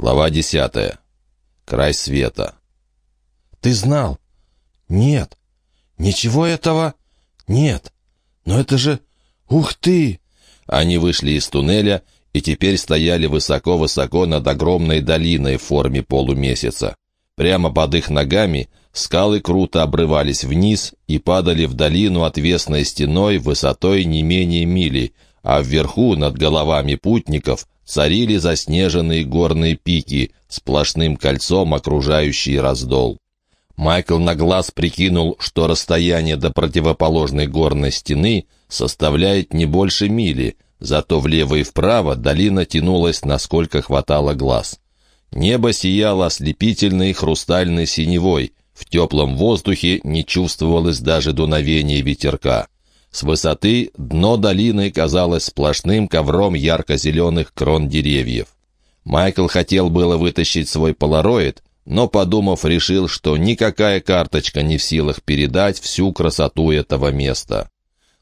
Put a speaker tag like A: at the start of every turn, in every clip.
A: Глава десятая. Край света.
B: «Ты знал?» «Нет». «Ничего этого?» «Нет». «Но это же... Ух ты!»
A: Они вышли из туннеля и теперь стояли высоко-высоко над огромной долиной в форме полумесяца. Прямо под их ногами скалы круто обрывались вниз и падали в долину отвесной стеной высотой не менее мили, а вверху, над головами путников, царили заснеженные горные пики, сплошным кольцом окружающие раздол. Майкл на глаз прикинул, что расстояние до противоположной горной стены составляет не больше мили, зато влево и вправо долина тянулась, насколько хватало глаз. Небо сияло ослепительной хрустальной синевой, в теплом воздухе не чувствовалось даже дуновения ветерка. С высоты дно долины казалось сплошным ковром ярко-зеленых крон деревьев. Майкл хотел было вытащить свой полароид, но, подумав, решил, что никакая карточка не в силах передать всю красоту этого места.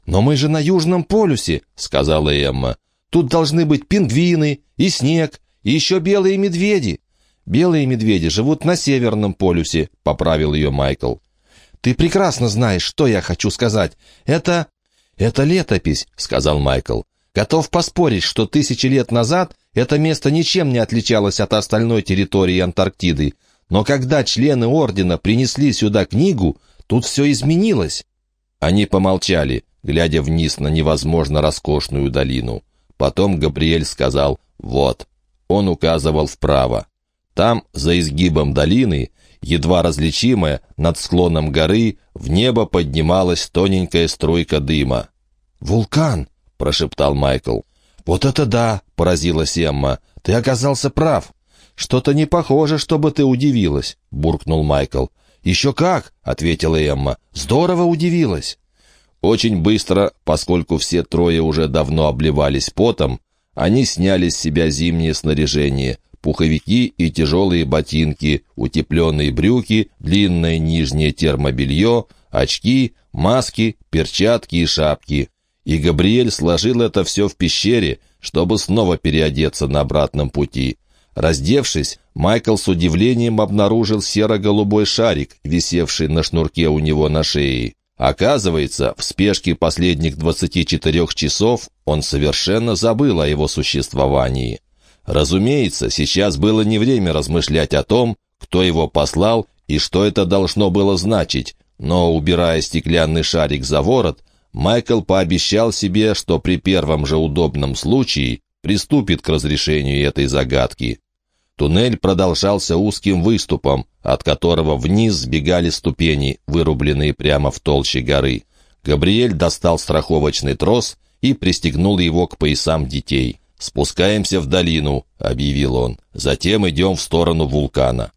B: «Но мы же на Южном полюсе», — сказала Эмма. «Тут должны быть пингвины и снег, и еще белые медведи». «Белые медведи живут на Северном полюсе», — поправил ее Майкл. «Ты прекрасно знаешь, что я хочу сказать. Это «Это летопись», — сказал Майкл. «Готов поспорить, что тысячи лет назад это место ничем не отличалось от остальной территории Антарктиды. Но когда члены Ордена принесли сюда книгу, тут все изменилось».
A: Они помолчали, глядя вниз на невозможно роскошную долину. Потом Габриэль сказал «Вот». Он указывал вправо. Там, за изгибом долины, едва различимая, над склоном горы, в небо поднималась тоненькая струйка дыма.
B: «Вулкан!» — прошептал Майкл. «Вот это да!» — поразилась Эмма. «Ты оказался прав!» «Что-то не похоже, чтобы ты удивилась», — буркнул Майкл. «Еще как!» — ответила Эмма. «Здорово удивилась!»
A: Очень быстро, поскольку все трое уже давно обливались потом, они сняли с себя зимнее снаряжение, пуховики и тяжелые ботинки, утепленные брюки, длинное нижнее термобелье, очки, маски, перчатки и шапки. И Габриэль сложил это все в пещере, чтобы снова переодеться на обратном пути. Раздевшись, Майкл с удивлением обнаружил серо-голубой шарик, висевший на шнурке у него на шее. Оказывается, в спешке последних 24 часов он совершенно забыл о его существовании. Разумеется, сейчас было не время размышлять о том, кто его послал и что это должно было значить, но, убирая стеклянный шарик за ворот, Майкл пообещал себе, что при первом же удобном случае приступит к разрешению этой загадки. Туннель продолжался узким выступом, от которого вниз сбегали ступени, вырубленные прямо в толще горы. Габриэль достал страховочный трос и пристегнул его к поясам детей. «Спускаемся в долину», — объявил он. «Затем идем в сторону вулкана».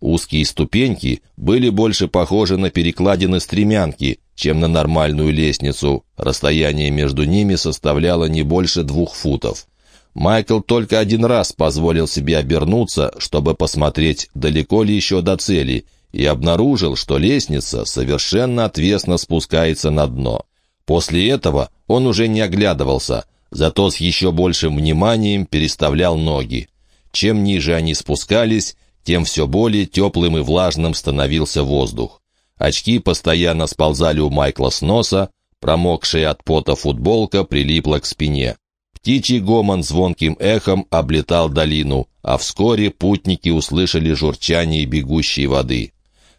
A: Узкие ступеньки были больше похожи на перекладины стремянки, чем на нормальную лестницу. Расстояние между ними составляло не больше двух футов. Майкл только один раз позволил себе обернуться, чтобы посмотреть, далеко ли еще до цели, и обнаружил, что лестница совершенно отвесно спускается на дно. После этого он уже не оглядывался — зато с еще большим вниманием переставлял ноги. Чем ниже они спускались, тем все более теплым и влажным становился воздух. Очки постоянно сползали у Майкла с носа, промокшая от пота футболка прилипла к спине. Птичий гомон звонким эхом облетал долину, а вскоре путники услышали журчание бегущей воды.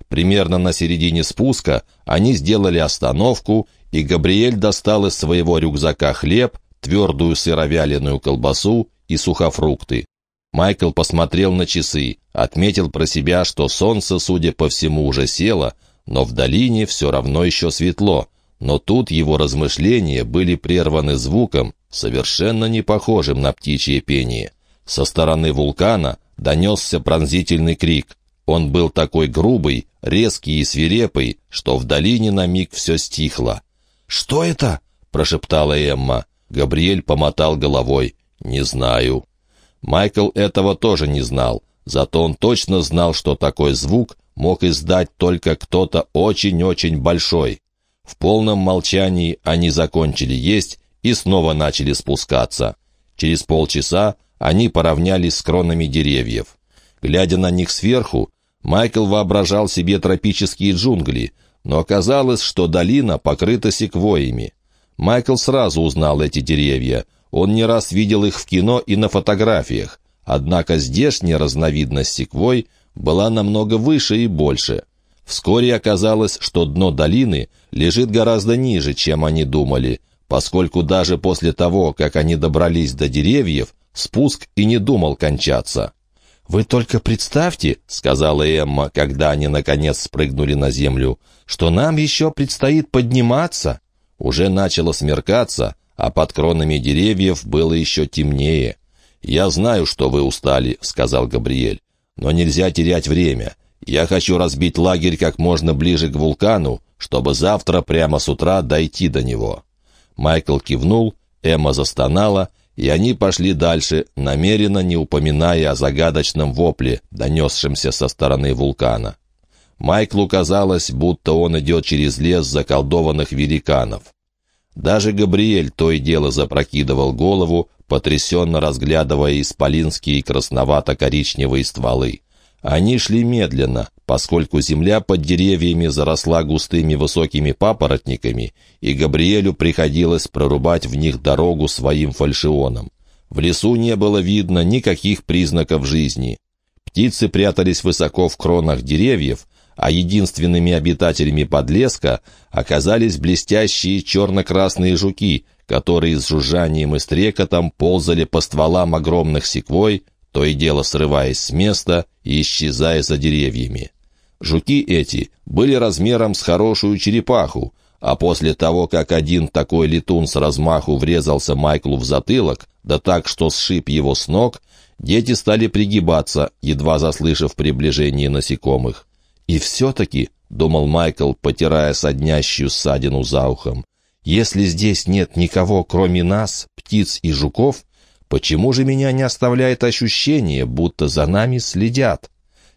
A: Примерно на середине спуска они сделали остановку, и Габриэль достал из своего рюкзака хлеб, твердую сыровяленую колбасу и сухофрукты. Майкл посмотрел на часы, отметил про себя, что солнце, судя по всему, уже село, но в долине все равно еще светло. Но тут его размышления были прерваны звуком, совершенно не похожим на птичье пение. Со стороны вулкана донесся пронзительный крик. Он был такой грубый, резкий и свирепый, что в долине на миг все стихло. «Что это?» — прошептала Эмма. Габриэль помотал головой. «Не знаю». Майкл этого тоже не знал, зато он точно знал, что такой звук мог издать только кто-то очень-очень большой. В полном молчании они закончили есть и снова начали спускаться. Через полчаса они поравнялись с кронами деревьев. Глядя на них сверху, Майкл воображал себе тропические джунгли, но оказалось, что долина покрыта секвоями. Майкл сразу узнал эти деревья. Он не раз видел их в кино и на фотографиях. Однако здешняя разновидность секвой была намного выше и больше. Вскоре оказалось, что дно долины лежит гораздо ниже, чем они думали, поскольку даже после того, как они добрались до деревьев, спуск и не думал кончаться.
B: «Вы только представьте», — сказала Эмма, когда они, наконец, спрыгнули на землю, «что нам еще предстоит подниматься».
A: Уже начало смеркаться, а под кронами деревьев было еще темнее. «Я знаю, что вы устали», — сказал Габриэль. «Но нельзя терять время. Я хочу разбить лагерь как можно ближе к вулкану, чтобы завтра прямо с утра дойти до него». Майкл кивнул, Эмма застонала, и они пошли дальше, намеренно не упоминая о загадочном вопле, донесшемся со стороны вулкана. Майклу казалось, будто он идет через лес заколдованных великанов. Даже Габриэль то и дело запрокидывал голову, потрясенно разглядывая исполинские красновато-коричневые стволы. Они шли медленно, поскольку земля под деревьями заросла густыми высокими папоротниками, и Габриэлю приходилось прорубать в них дорогу своим фальшионом. В лесу не было видно никаких признаков жизни. Птицы прятались высоко в кронах деревьев, а единственными обитателями подлеска оказались блестящие черно-красные жуки, которые с жужжанием и стрекотом ползали по стволам огромных секвой, то и дело срываясь с места и исчезая за деревьями. Жуки эти были размером с хорошую черепаху, а после того, как один такой летун с размаху врезался Майклу в затылок, да так, что сшиб его с ног, дети стали пригибаться, едва заслышав приближение насекомых. «И все-таки», — думал Майкл, потирая соднящую ссадину за ухом, «если здесь нет никого, кроме нас, птиц и жуков, Почему же меня не оставляет ощущение, будто за нами следят?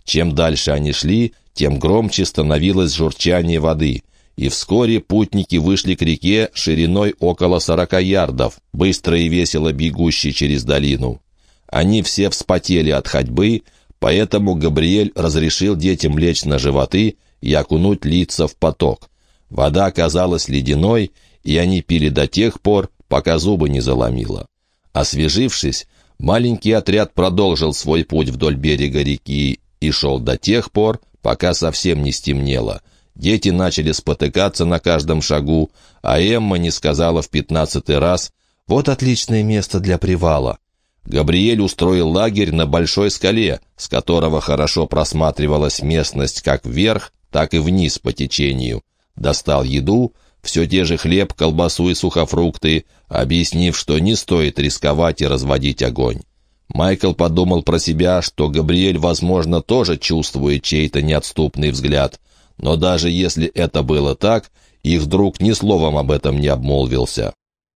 A: Чем дальше они шли, тем громче становилось журчание воды, и вскоре путники вышли к реке шириной около сорока ярдов, быстро и весело бегущей через долину. Они все вспотели от ходьбы, поэтому Габриэль разрешил детям лечь на животы и окунуть лица в поток. Вода казалась ледяной, и они пили до тех пор, пока зубы не заломило. Освежившись, маленький отряд продолжил свой путь вдоль берега реки и шел до тех пор, пока совсем не стемнело. Дети начали спотыкаться на каждом шагу, а Эмма не сказала в пятнадцатый раз «Вот отличное место для привала». Габриэль устроил лагерь на большой скале, с которого хорошо просматривалась местность как вверх, так и вниз по течению. Достал еду, все те же хлеб, колбасу и сухофрукты, объяснив, что не стоит рисковать и разводить огонь. Майкл подумал про себя, что Габриэль, возможно, тоже чувствует чей-то неотступный взгляд, но даже если это было так, их друг ни словом об этом не обмолвился.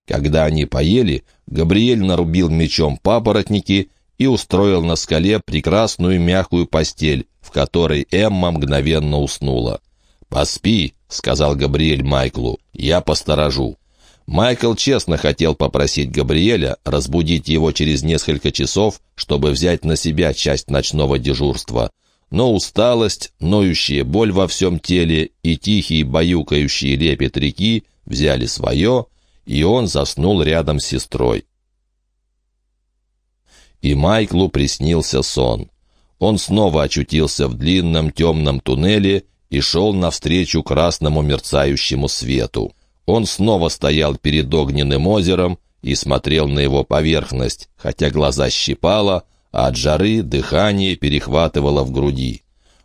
A: Когда они поели, Габриэль нарубил мечом папоротники и устроил на скале прекрасную мягкую постель, в которой Эмма мгновенно уснула. «Поспи», — сказал Габриэль Майклу, — «я посторожу». Майкл честно хотел попросить Габриэля разбудить его через несколько часов, чтобы взять на себя часть ночного дежурства. Но усталость, ноющая боль во всем теле и тихий баюкающий лепет реки взяли свое, и он заснул рядом с сестрой. И Майклу приснился сон. Он снова очутился в длинном темном туннеле и шел навстречу красному мерцающему свету. Он снова стоял перед огненным озером и смотрел на его поверхность, хотя глаза щипало, а от жары дыхание перехватывало в груди.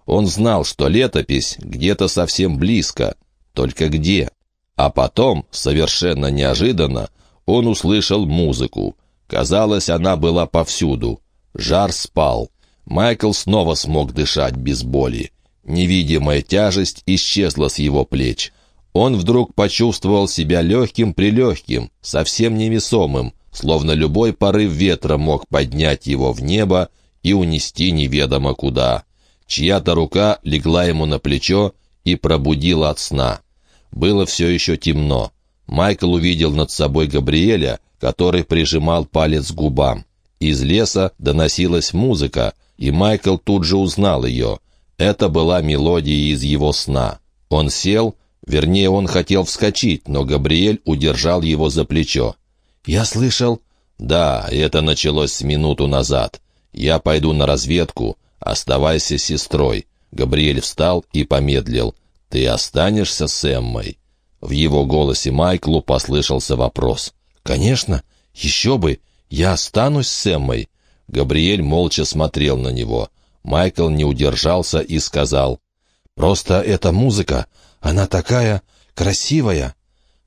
A: Он знал, что летопись где-то совсем близко, только где? А потом, совершенно неожиданно, он услышал музыку. Казалось, она была повсюду. Жар спал. Майкл снова смог дышать без боли. Невидимая тяжесть исчезла с его плеч. Он вдруг почувствовал себя легким-прилегким, совсем невесомым, словно любой порыв ветра мог поднять его в небо и унести неведомо куда. Чья-то рука легла ему на плечо и пробудила от сна. Было все еще темно. Майкл увидел над собой Габриэля, который прижимал палец к губам. Из леса доносилась музыка, и Майкл тут же узнал ее. Это была мелодия из его сна. Он сел, вернее, он хотел вскочить, но Габриэль удержал его за плечо.
B: «Я слышал...»
A: «Да, это началось с минуту назад. Я пойду на разведку. Оставайся с сестрой». Габриэль встал и помедлил. «Ты останешься с Эммой?» В его голосе Майклу послышался вопрос.
B: «Конечно, еще бы, я останусь с Эммой».
A: Габриэль молча смотрел на него. Майкл не удержался и сказал.
B: «Просто эта музыка, она такая красивая».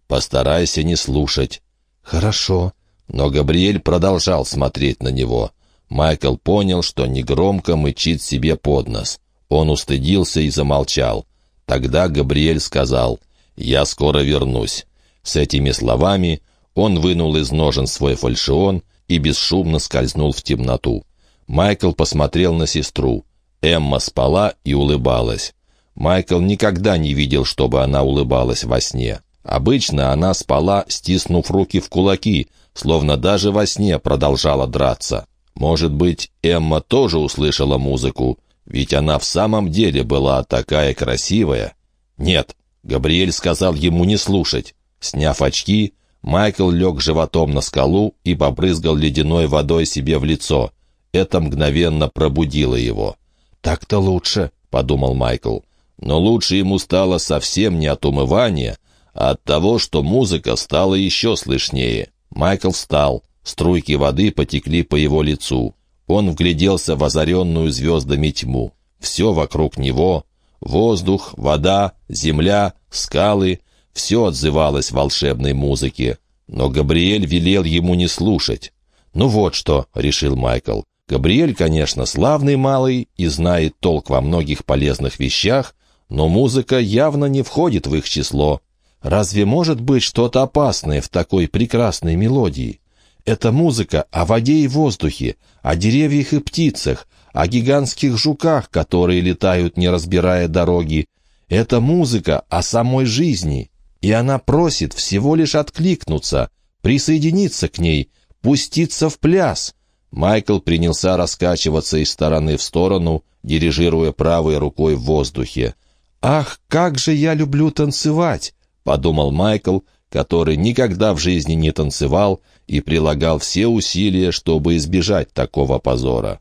A: «Постарайся не слушать».
B: «Хорошо».
A: Но Габриэль продолжал смотреть на него. Майкл понял, что негромко мычит себе под нос. Он устыдился и замолчал. Тогда Габриэль сказал, «Я скоро вернусь». С этими словами он вынул из ножен свой фальшион и бесшумно скользнул в темноту. Майкл посмотрел на сестру. Эмма спала и улыбалась. Майкл никогда не видел, чтобы она улыбалась во сне. Обычно она спала, стиснув руки в кулаки, словно даже во сне продолжала драться. Может быть, Эмма тоже услышала музыку, ведь она в самом деле была такая красивая. Нет, Габриэль сказал ему не слушать. Сняв очки, Майкл лег животом на скалу и побрызгал ледяной водой себе в лицо. Это мгновенно пробудило его.
B: «Так-то лучше», — подумал Майкл.
A: Но лучше ему стало совсем не от умывания, а от того, что музыка стала еще слышнее. Майкл встал. Струйки воды потекли по его лицу. Он вгляделся в озаренную звездами тьму. Все вокруг него — воздух, вода, земля, скалы — все отзывалось волшебной музыке. Но Габриэль велел ему не слушать. «Ну вот что», — решил Майкл. «Габриэль, конечно, славный малый и знает толк во многих полезных вещах, но музыка явно не входит в их число. Разве может быть что-то опасное в такой прекрасной мелодии? Это музыка о воде и воздухе, о деревьях и птицах, о гигантских жуках, которые летают, не разбирая дороги. Это музыка о самой жизни, и она просит всего лишь откликнуться, присоединиться к ней, пуститься в пляс. Майкл принялся раскачиваться из стороны в сторону, дирижируя правой рукой в воздухе. «Ах, как же я люблю танцевать!» — подумал Майкл, который никогда в жизни не танцевал и прилагал все усилия, чтобы избежать такого позора.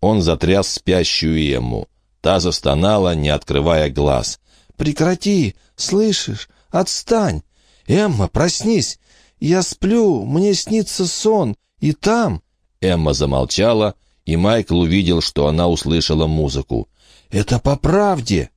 A: Он затряс спящую Эмму. Та застонала, не открывая глаз. «Прекрати! Слышишь? Отстань! Эмма, проснись! Я сплю, мне снится сон, и там...» Эмма замолчала, и Майкл увидел, что она услышала музыку.
B: «Это по правде!»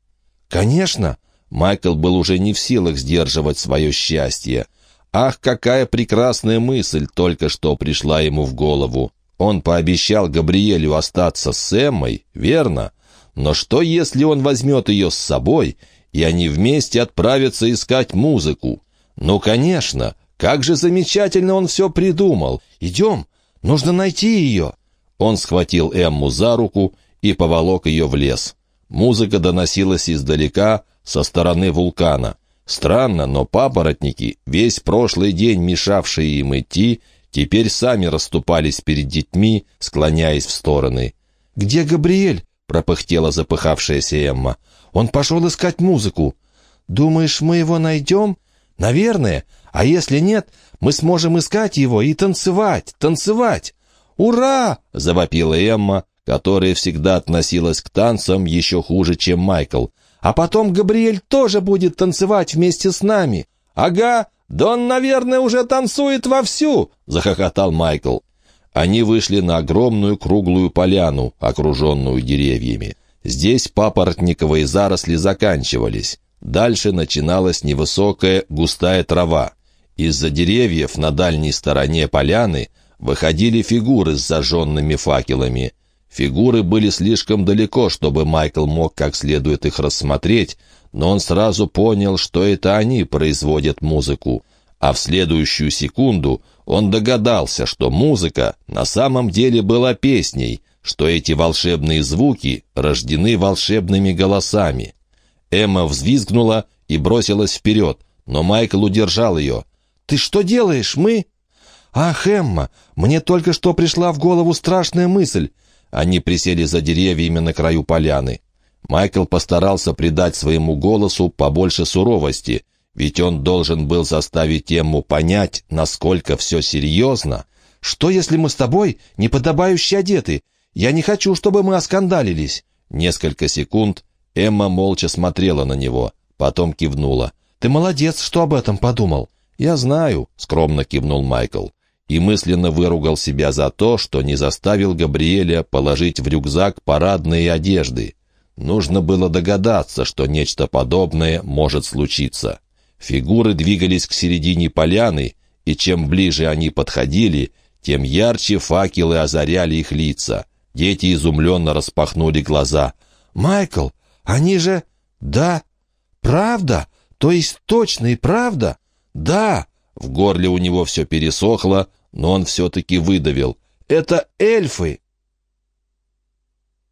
B: «Конечно!» Майкл был уже не в силах сдерживать свое счастье. Ах, какая прекрасная мысль только что пришла ему в голову. Он пообещал Габриэлю остаться с Эммой, верно? Но что, если он возьмет ее с собой, и они вместе отправятся искать музыку? Ну, конечно, как же замечательно он все придумал. Идем, нужно найти ее. Он схватил Эмму за руку и поволок ее в лес. Музыка доносилась издалека, со стороны вулкана. Странно, но папоротники, весь прошлый день мешавшие им идти, теперь сами расступались перед детьми, склоняясь в стороны. «Где Габриэль?» — пропыхтела запыхавшаяся Эмма. «Он пошел искать музыку. Думаешь, мы его найдем?» «Наверное. А если нет, мы сможем искать его и танцевать, танцевать!» «Ура!» — завопила Эмма, которая всегда относилась к танцам еще хуже, чем Майкл. А потом Габриэль тоже будет танцевать вместе с нами. Ага, да он, наверное, уже танцует вовсю, захохотал Майкл. Они вышли на огромную круглую поляну, окруженную деревьями. Здесь папоротниковые заросли заканчивались. Дальше начиналась невысокая густая трава. Из-за деревьев на дальней стороне поляны выходили фигуры с зажженными факелами. Фигуры были слишком далеко, чтобы Майкл мог как следует их рассмотреть, но он сразу понял, что это они производят музыку. А в следующую секунду он догадался, что музыка на самом деле была песней, что эти волшебные звуки рождены волшебными голосами. Эмма взвизгнула и бросилась вперед, но Майкл удержал ее. «Ты что делаешь, мы?» «Ах, Эмма, мне только что пришла в голову страшная мысль.
A: Они присели за деревьями на краю поляны. Майкл постарался придать своему голосу побольше суровости, ведь он должен был заставить Эмму понять, насколько все серьезно. «Что, если мы с тобой неподобающе одеты? Я не хочу, чтобы мы оскандалились». Несколько секунд Эмма молча смотрела на него, потом кивнула. «Ты молодец, что об этом подумал». «Я знаю», — скромно кивнул Майкл. И мысленно выругал себя за то, что не заставил Габриэля положить в рюкзак парадные одежды. Нужно было догадаться, что нечто подобное может случиться. Фигуры двигались к середине поляны, и чем ближе они подходили, тем ярче факелы озаряли их лица. Дети изумленно распахнули глаза. «Майкл, они же... Да, правда? То есть точно и правда? Да!» В горле у него все пересохло, но он все-таки выдавил. «Это эльфы!»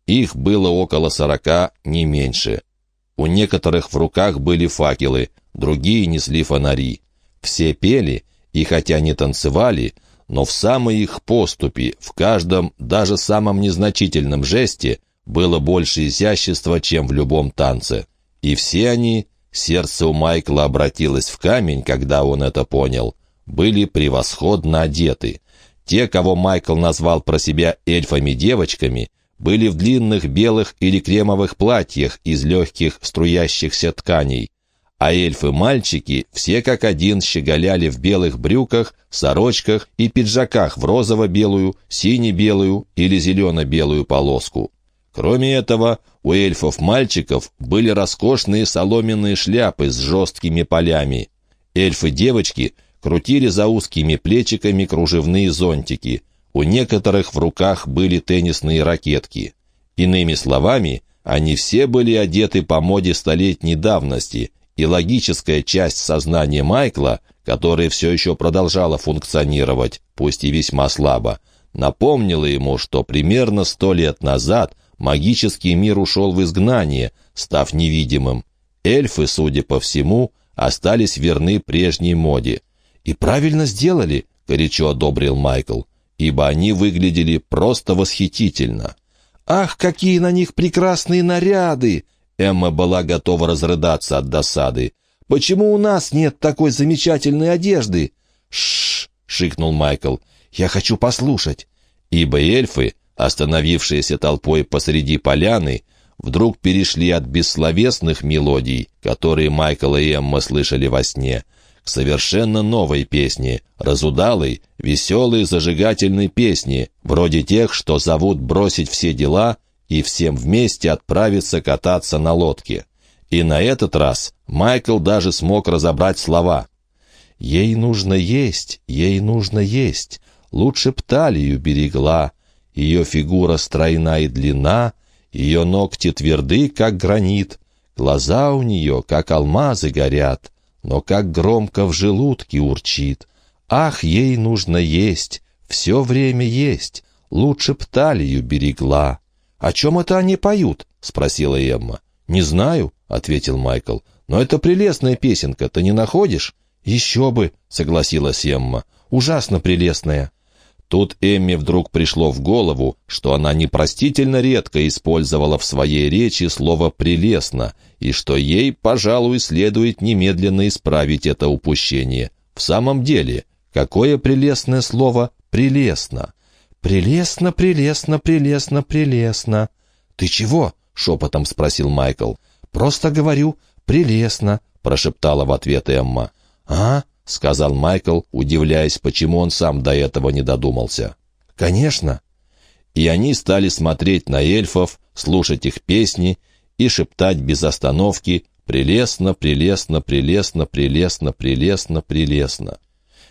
A: Их было около сорока, не меньше. У некоторых в руках были факелы, другие несли фонари. Все пели, и хотя не танцевали, но в самой их поступе, в каждом, даже самом незначительном жесте, было больше изящества, чем в любом танце. И все они, сердце у Майкла обратилось в камень, когда он это понял, были превосходно одеты. Те, кого Майкл назвал про себя эльфами-девочками, были в длинных белых или кремовых платьях из легких струящихся тканей, а эльфы-мальчики все как один щеголяли в белых брюках, сорочках и пиджаках в розово-белую, сине-белую или зелено-белую полоску. Кроме этого, у эльфов-мальчиков были роскошные соломенные шляпы с жесткими полями. Эльфы-девочки крутили за узкими плечиками кружевные зонтики. У некоторых в руках были теннисные ракетки. Иными словами, они все были одеты по моде столетней давности, и логическая часть сознания Майкла, которая все еще продолжала функционировать, пусть и весьма слабо, напомнила ему, что примерно сто лет назад магический мир ушел в изгнание, став невидимым. Эльфы, судя по всему, остались верны прежней моде. «И правильно сделали», — горячо одобрил Майкл, «ибо они выглядели просто восхитительно». «Ах, какие на них прекрасные наряды!» Эмма была готова разрыдаться от досады. «Почему у нас нет такой замечательной одежды?» «Шш!» — шикнул Майкл. «Я хочу послушать». Ибо эльфы, остановившиеся толпой посреди поляны, вдруг перешли от бессловесных мелодий, которые Майкл и Эмма слышали во сне, к совершенно новой песне, разудалой, веселой, зажигательной песне, вроде тех, что зовут бросить все дела и всем вместе отправиться кататься на лодке. И на этот раз Майкл даже смог разобрать слова. «Ей нужно есть, ей нужно есть, лучше б талию берегла, ее фигура стройна и длина, ее ногти тверды, как гранит, глаза у нее, как алмазы, горят, но как громко в желудке урчит. Ах, ей нужно есть, все время есть, лучше б талию берегла. «О чем это они поют?» — спросила Эмма. «Не знаю», — ответил Майкл. «Но это прелестная песенка, ты не находишь?» «Еще бы», — согласилась Эмма. «Ужасно прелестная». Тут Эмме вдруг пришло в голову, что она непростительно редко использовала в своей речи слово «прелестно», и что ей, пожалуй, следует немедленно исправить это упущение. В самом деле, какое прелестное слово «прелестно»? «Прелестно, прелестно, прелестно, прелестно». «Ты чего?» — шепотом спросил Майкл. «Просто говорю, прелестно», — прошептала в ответ Эмма. «А?» — сказал Майкл, удивляясь, почему он сам до этого не додумался. «Конечно». И они стали смотреть на эльфов, слушать их песни и шептать без остановки «прелестно, прелестно, прелестно, прелестно, прелестно, прелестно».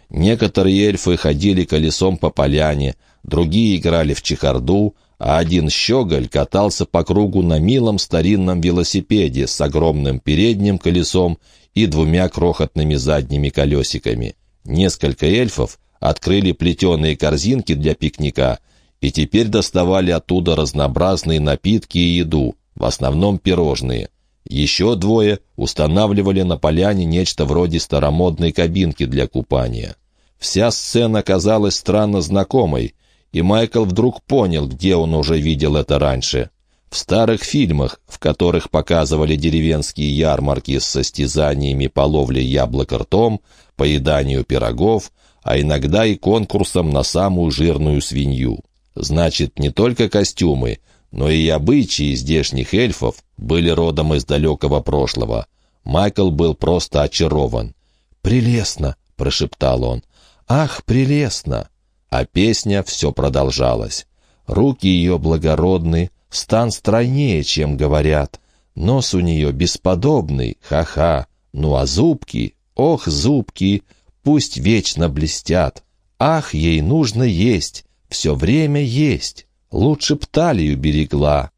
A: Некоторые эльфы ходили колесом по поляне, другие играли в чехарду, а один щеголь катался по кругу на милом старинном велосипеде с огромным передним колесом и двумя крохотными задними колесиками. Несколько эльфов открыли плетеные корзинки для пикника и теперь доставали оттуда разнообразные напитки и еду, в основном пирожные. Еще двое устанавливали на поляне нечто вроде старомодной кабинки для купания. Вся сцена казалась странно знакомой, и Майкл вдруг понял, где он уже видел это раньше. В старых фильмах, в которых показывали деревенские ярмарки с состязаниями по ловле яблок ртом, поеданию пирогов, а иногда и конкурсом на самую жирную свинью. Значит, не только костюмы, но и обычаи здешних эльфов были родом из далекого прошлого. Майкл был просто очарован.
B: «Прелестно!» — прошептал он. «Ах, прелестно!»
A: А песня все продолжалась. Руки ее благородны, стан стройнее, чем говорят. Нос у нее бесподобный, ха-ха. Ну а зубки, ох, зубки, пусть вечно блестят. Ах, ей нужно есть, все время есть. Лучше б талию берегла.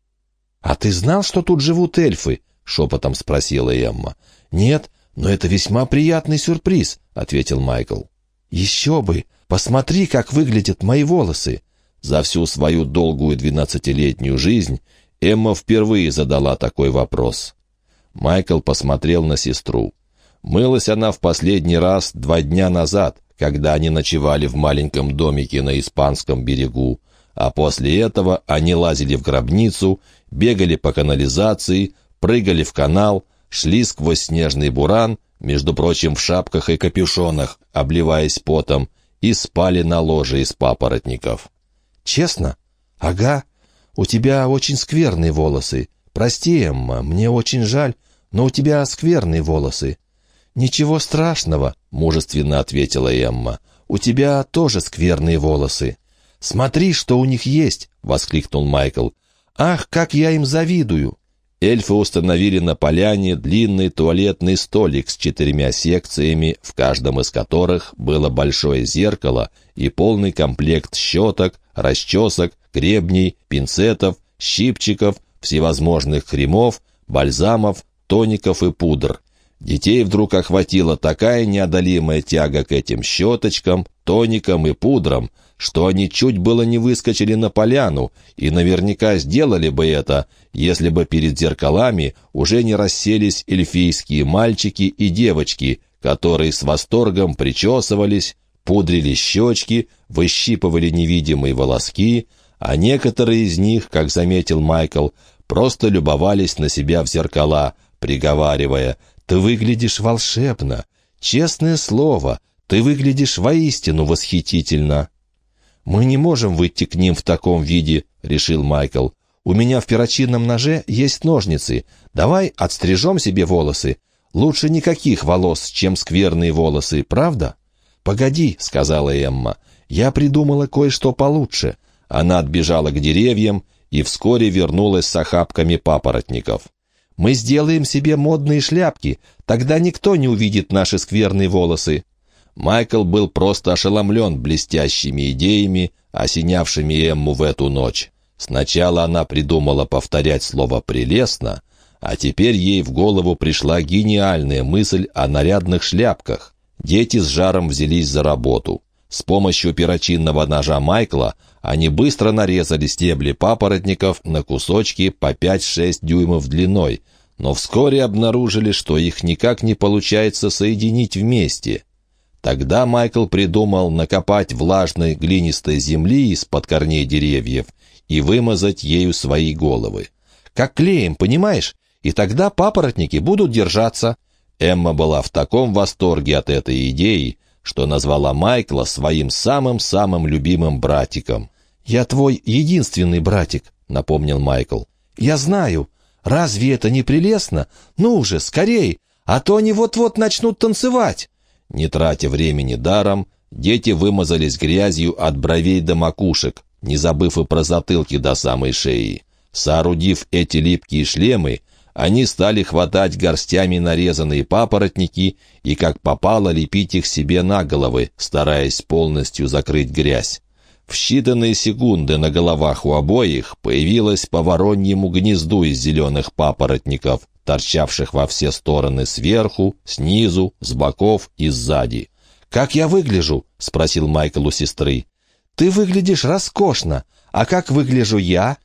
B: «А ты знал, что тут живут эльфы?» — шепотом спросила Эмма. «Нет, но это весьма приятный сюрприз», — ответил Майкл. «Еще бы! Посмотри, как выглядят мои волосы!»
A: За всю свою долгую двенадцатилетнюю жизнь Эмма впервые задала такой вопрос. Майкл посмотрел на сестру. Мылась она в последний раз два дня назад, когда они ночевали в маленьком домике на испанском берегу, а после этого они лазили в гробницу, бегали по канализации, прыгали в канал, шли сквозь снежный буран, между прочим, в шапках и капюшонах, обливаясь потом, и спали на ложе из папоротников.
B: «Честно? Ага. У тебя очень скверные волосы. Прости, Эмма, мне очень жаль, но у тебя скверные волосы». «Ничего страшного», — мужественно ответила Эмма. «У тебя тоже скверные волосы». «Смотри, что у них есть!» — воскликнул Майкл. «Ах, как я им завидую!»
A: Эльфы установили на поляне длинный туалетный столик с четырьмя секциями, в каждом из которых было большое зеркало и полный комплект щеток, расчесок, гребней, пинцетов, щипчиков, всевозможных кремов, бальзамов, тоников и пудр. Детей вдруг охватила такая неодолимая тяга к этим щеточкам, тоникам и пудрам, что они чуть было не выскочили на поляну, и наверняка сделали бы это, если бы перед зеркалами уже не расселись эльфийские мальчики и девочки, которые с восторгом причесывались, пудрили щечки, выщипывали невидимые волоски, а некоторые из них, как заметил Майкл, просто любовались на себя в зеркала, приговаривая «Ты выглядишь волшебно! Честное слово, ты выглядишь воистину восхитительно!»
B: «Мы не можем выйти к ним в таком виде», — решил Майкл. «У меня в перочинном ноже есть ножницы. Давай отстрижем себе волосы. Лучше никаких волос, чем скверные волосы, правда?» «Погоди», — сказала Эмма. «Я придумала кое-что получше». Она отбежала к деревьям и вскоре вернулась с охапками папоротников. «Мы сделаем себе модные шляпки, тогда никто не увидит наши скверные волосы».
A: Майкл был просто ошеломлен блестящими идеями, осенявшими Эмму в эту ночь. Сначала она придумала повторять слово «прелестно», а теперь ей в голову пришла гениальная мысль о нарядных шляпках. Дети с жаром взялись за работу. С помощью перочинного ножа Майкла они быстро нарезали стебли папоротников на кусочки по 5-6 дюймов длиной, но вскоре обнаружили, что их никак не получается соединить вместе. Тогда Майкл придумал накопать влажной глинистой земли из-под корней деревьев и вымазать ею свои головы.
B: «Как клеем, понимаешь? И тогда папоротники будут держаться».
A: Эмма была в таком восторге от этой идеи, что назвала Майкла своим самым-самым любимым братиком.
B: «Я твой единственный братик», — напомнил Майкл. «Я знаю. Разве это не прелестно? Ну уже, скорей, а то они вот-вот начнут танцевать».
A: Не тратя времени даром, дети вымазались грязью от бровей до макушек, не забыв и про затылки до самой шеи. Соорудив эти липкие шлемы, они стали хватать горстями нарезанные папоротники и как попало лепить их себе на головы, стараясь полностью закрыть грязь. В считанные секунды на головах у обоих появилось по вороньему гнезду из зеленых папоротников, торчавших во все стороны сверху, снизу, с боков и сзади.
B: «Как я выгляжу?» — спросил Майкл у сестры. «Ты выглядишь роскошно. А как выгляжу я?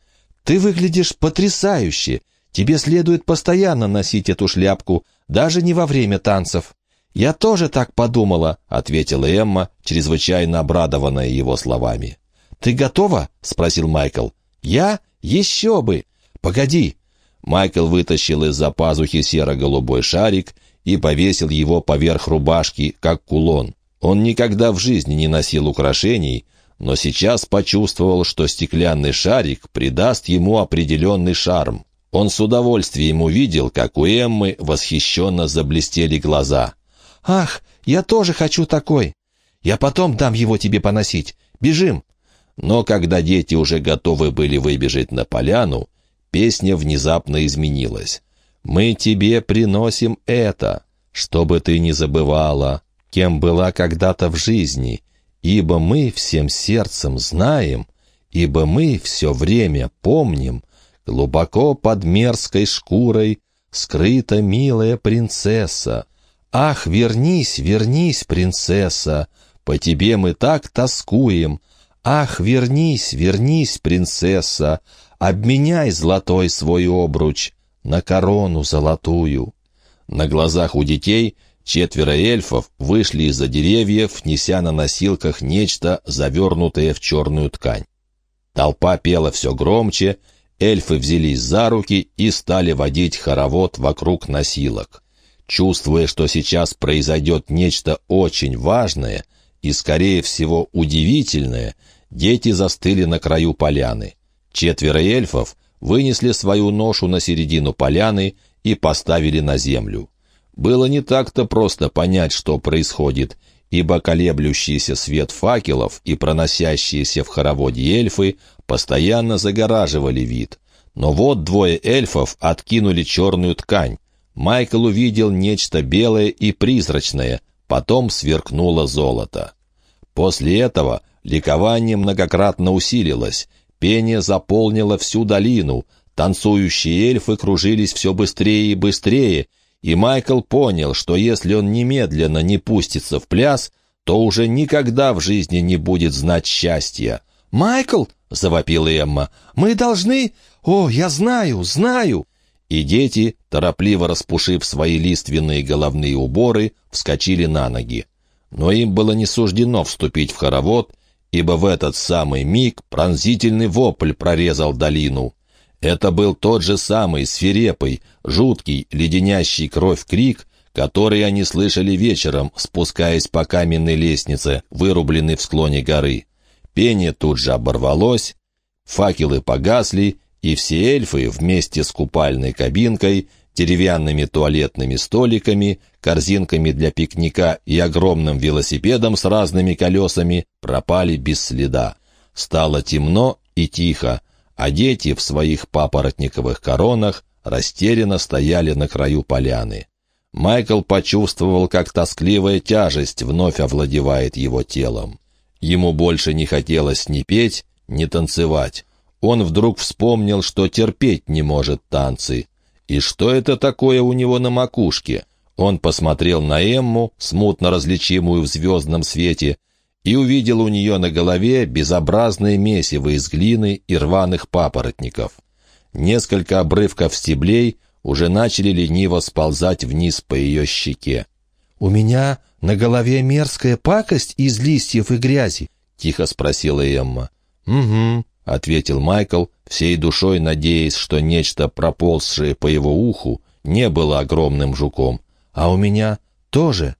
B: Ты выглядишь потрясающе. Тебе следует постоянно носить эту шляпку, даже не во время танцев». «Я тоже так подумала», — ответила Эмма, чрезвычайно обрадованная его словами. «Ты готова?» — спросил Майкл. «Я? Еще бы!» «Погоди!» Майкл вытащил из-за пазухи серо-голубой шарик и повесил его поверх рубашки, как кулон. Он никогда в жизни не носил украшений, но сейчас почувствовал, что стеклянный шарик придаст ему определенный шарм. Он с удовольствием увидел, как у Эммы восхищенно заблестели глаза. «Ах, я тоже хочу такой! Я потом дам его тебе поносить. Бежим!» Но когда дети уже готовы были выбежать на поляну, песня внезапно изменилась. «Мы тебе приносим это, чтобы ты не забывала, кем была когда-то в жизни, ибо мы всем сердцем знаем, ибо мы все время помним, глубоко под мерзкой шкурой скрыта милая принцесса. Ах, вернись, вернись, принцесса, по тебе мы так тоскуем. Ах, вернись, вернись, принцесса, обменяй золотой свой обруч на корону золотую. На глазах у детей Четверо эльфов вышли из-за деревьев, неся на носилках нечто, завернутое в черную ткань. Толпа пела все громче, эльфы взялись за руки и стали водить хоровод вокруг носилок. Чувствуя, что сейчас произойдет нечто очень важное и, скорее всего, удивительное, дети застыли на краю поляны. Четверо эльфов вынесли свою ношу на середину поляны и поставили на землю. Было не так-то просто понять, что происходит, ибо колеблющийся свет факелов и проносящиеся в хороводе эльфы постоянно загораживали вид. Но вот двое эльфов откинули черную ткань. Майкл увидел нечто белое и призрачное, потом сверкнуло золото. После этого ликование многократно усилилось, пение заполнило всю долину, танцующие эльфы кружились все быстрее и быстрее, и Майкл понял, что если он немедленно не пустится в пляс, то уже никогда в жизни не будет знать счастья. «Майкл!» — завопила Эмма. «Мы должны... О, я знаю, знаю!» И дети, торопливо распушив свои лиственные головные уборы, вскочили на ноги. Но им было не суждено вступить в хоровод, ибо в этот самый миг пронзительный вопль прорезал долину. Это был тот же самый свирепый, жуткий, леденящий кровь крик, который они слышали вечером, спускаясь по каменной лестнице, вырубленной в склоне горы. Пение тут же оборвалось, факелы погасли, и все эльфы вместе с купальной кабинкой, деревянными туалетными столиками, корзинками для пикника и огромным велосипедом с разными колесами пропали без следа. Стало темно и тихо, а дети в своих папоротниковых коронах растерянно стояли на краю поляны. Майкл почувствовал, как тоскливая тяжесть вновь овладевает его телом. Ему больше не хотелось ни петь, ни танцевать. Он вдруг вспомнил, что терпеть не может танцы. И что это такое у него на макушке? Он посмотрел на Эмму, смутно различимую в звездном свете, и увидел у нее на голове безобразное месиво из глины и рваных папоротников. Несколько обрывков стеблей уже начали лениво сползать вниз по ее щеке. «У меня на голове мерзкая пакость из листьев и грязи?» — тихо спросила Эмма. «Угу», — ответил Майкл, всей душой надеясь, что нечто, проползшее по его уху, не было огромным жуком. «А у меня тоже?»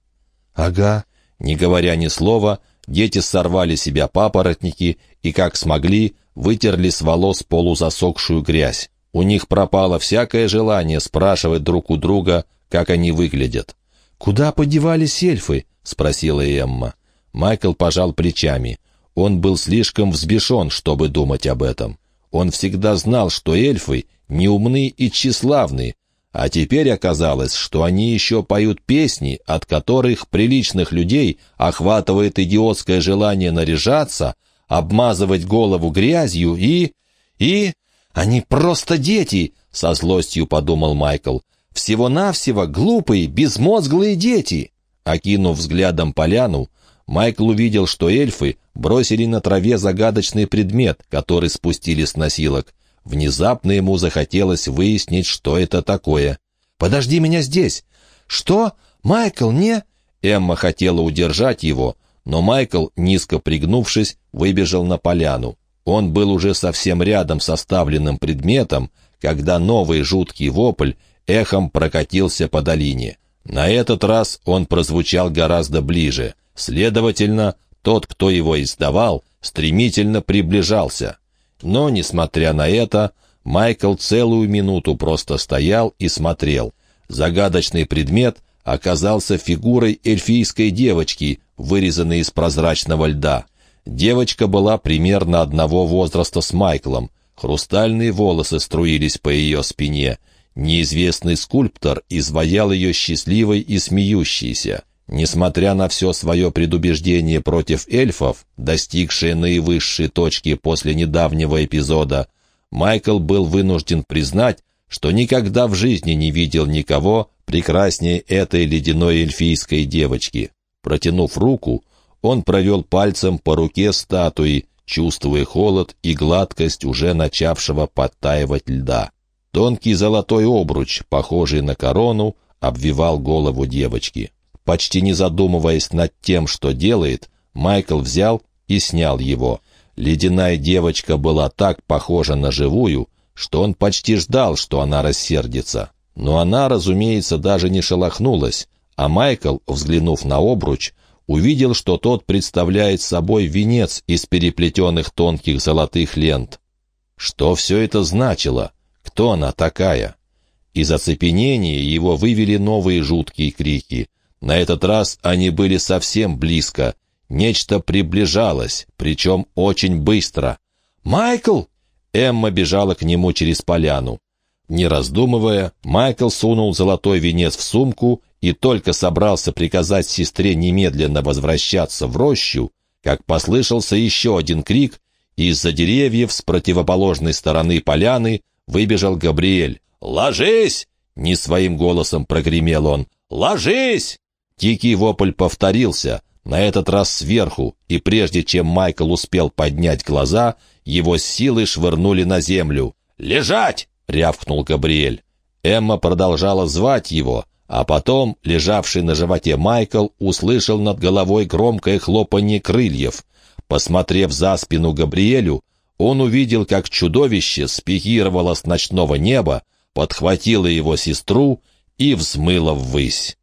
B: «Ага». Не говоря ни слова, Дети сорвали себя папоротники и, как смогли, вытерли с волос полузасохшую грязь. У них пропало всякое желание спрашивать друг у друга, как они выглядят. «Куда подевались эльфы?» — спросила Эмма. Майкл пожал плечами. Он был слишком взбешен, чтобы думать об этом. Он всегда знал, что эльфы неумны и тщеславны, а теперь оказалось, что они еще поют песни, от которых приличных людей охватывает идиотское желание наряжаться, обмазывать голову грязью и... и... Они просто дети, со злостью подумал Майкл. Всего-навсего глупые, безмозглые дети. Окинув взглядом поляну, Майкл увидел, что эльфы бросили на траве загадочный предмет, который спустили с носилок. Внезапно ему захотелось выяснить, что это такое. «Подожди меня здесь!» «Что? Майкл, не...» Эмма хотела удержать его, но Майкл, низко пригнувшись,
A: выбежал на поляну. Он был уже совсем рядом с оставленным предметом, когда новый жуткий вопль эхом прокатился по долине. На этот раз он прозвучал гораздо ближе. Следовательно, тот, кто его издавал, стремительно приближался. Но, несмотря на это, Майкл целую минуту просто стоял и смотрел. Загадочный предмет оказался фигурой эльфийской девочки, вырезанной из прозрачного льда. Девочка была примерно одного возраста с Майклом. Хрустальные волосы струились по ее спине. Неизвестный скульптор изваял ее счастливой и смеющейся. Несмотря на все свое предубеждение против эльфов, достигшее наивысшей точки после недавнего эпизода, Майкл был вынужден признать, что никогда в жизни не видел никого прекраснее этой ледяной эльфийской девочки. Протянув руку, он провел пальцем по руке статуи, чувствуя холод и гладкость уже начавшего подтаивать льда. Тонкий золотой обруч, похожий на корону, обвивал голову девочки. Почти не задумываясь над тем, что делает, Майкл взял и снял его. Ледяная девочка была так похожа на живую, что он почти ждал, что она рассердится. Но она, разумеется, даже не шелохнулась, а Майкл, взглянув на обруч, увидел, что тот представляет собой венец из переплетенных тонких золотых лент. Что все это значило? Кто она такая? Из оцепенения его вывели новые жуткие крики. На этот раз они были совсем близко. Нечто приближалось, причем очень быстро. «Майкл!» Эмма бежала к нему через поляну. Не раздумывая, Майкл сунул золотой венец в сумку и только собрался приказать сестре немедленно возвращаться в рощу, как послышался еще один крик, и из-за деревьев с противоположной стороны поляны выбежал Габриэль. «Ложись!» — не своим голосом прогремел он. «Ложись!» Дикий вопль повторился, на этот раз сверху, и прежде чем Майкл успел поднять глаза, его силы швырнули на землю. «Лежать!» — рявкнул Габриэль. Эмма продолжала звать его, а потом, лежавший на животе Майкл, услышал над головой громкое хлопанье крыльев. Посмотрев за спину Габриэлю, он увидел, как чудовище спикировало с ночного неба, подхватило его сестру и взмыло ввысь.